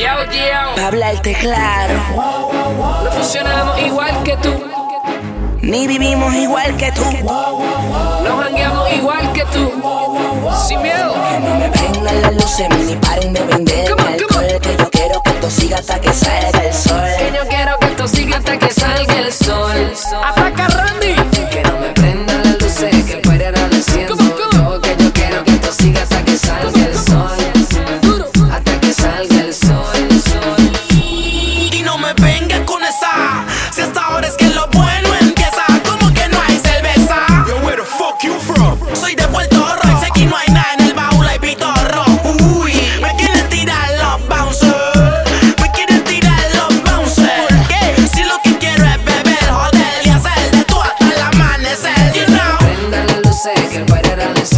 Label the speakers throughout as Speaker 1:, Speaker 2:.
Speaker 1: Yo, yo.
Speaker 2: Pa' hablarte claro,
Speaker 1: No funcionamos igual que tú.
Speaker 2: ni vivimos igual que tú.
Speaker 1: No jangueamos igual que tú. Sin miedo.
Speaker 2: Que no me prendan las luces ni paren de venderme
Speaker 1: Come on, come
Speaker 2: alcohol. Que yo quiero que esto siga hasta que salga el sol.
Speaker 1: Que yo quiero que esto siga hasta que salga el sol.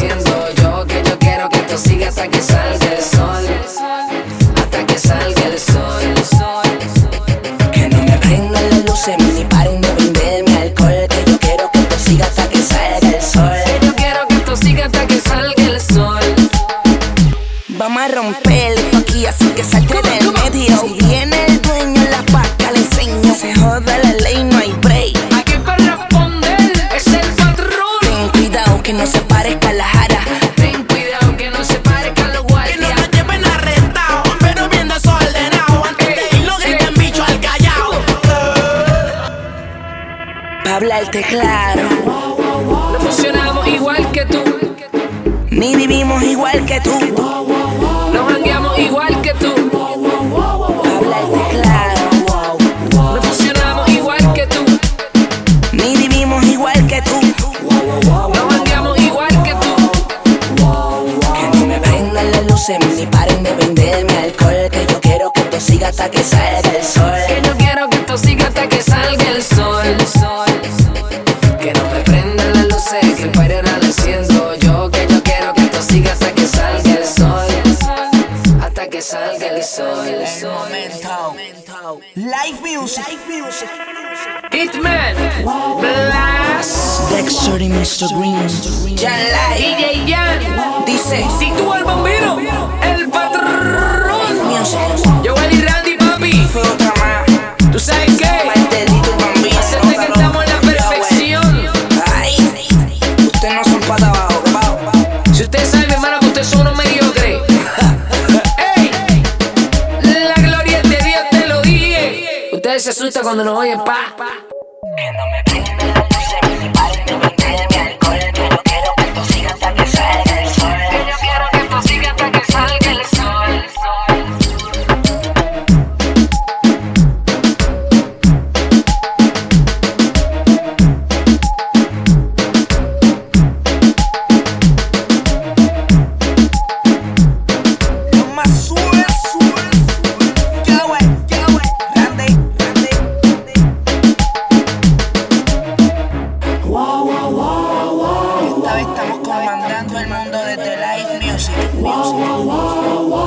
Speaker 1: Yo, que yo quiero que esto siga hasta que salga el sol. Hasta que salga el sol.
Speaker 3: Que no me
Speaker 1: prendan las luces
Speaker 2: ni paren de venderme alcohol. Que yo quiero que esto siga hasta que salga el sol.
Speaker 1: Que yo quiero que esto siga hasta que salga el sol.
Speaker 2: Vamos a romper esto aquí, así que salte del medio. Si viene el dueño, la paca le enseño. Se joda la ley, no hay break.
Speaker 1: Aquí para responder es el patrón.
Speaker 2: Ten cuidado que no se hablarte claro,
Speaker 1: No funcionamos igual que tú.
Speaker 2: ni vivimos igual que tú.
Speaker 1: No jangueamos igual que tú.
Speaker 2: Hablarte claro,
Speaker 1: No funcionamos igual que tú.
Speaker 2: ni vivimos igual que tú.
Speaker 1: No jangueamos igual que tú.
Speaker 2: Que no me prendan las luces ni paren de venderme alcohol. Que yo quiero que esto siga hasta que salga el sol.
Speaker 1: Que yo quiero que esto siga hasta que salga el sol. Salga el sol.
Speaker 2: Live music, live music.
Speaker 1: Hitman, Blast,
Speaker 2: Dexter y Mr. Green. Live.
Speaker 1: DJ Jan.
Speaker 2: Dice,
Speaker 1: Si tú el bombino, el patrón. Yo, Eddie Randy, papi.
Speaker 2: Fue otra más.
Speaker 1: ¿Tú sabes qué? Hacerte que estamos en la perfección.
Speaker 2: Ay, ustedes no son pata abajo.
Speaker 1: Si usted sabe, mi hermano, que usted son unos mediocres. Ustedes se asustan cuando nos oyen, pa.
Speaker 2: Que no me estamos comandando el mundo desde live music. music. Wow, wow,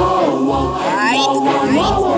Speaker 2: wow,